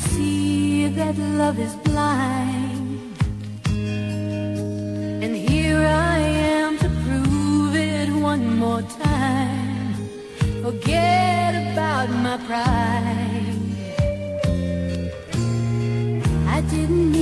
that love is blind. And here I am to prove it one more time. Forget about my pride. I didn't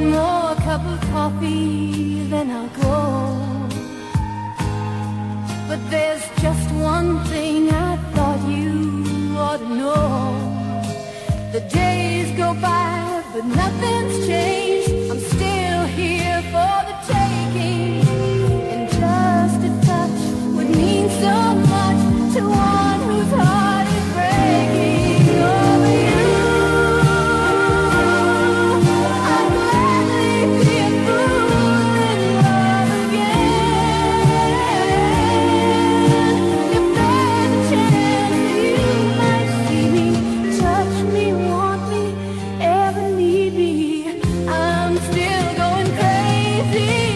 One more cup of coffee, then I'll go. But there's just one thing I thought you ought to know. The days go by, but changed. see.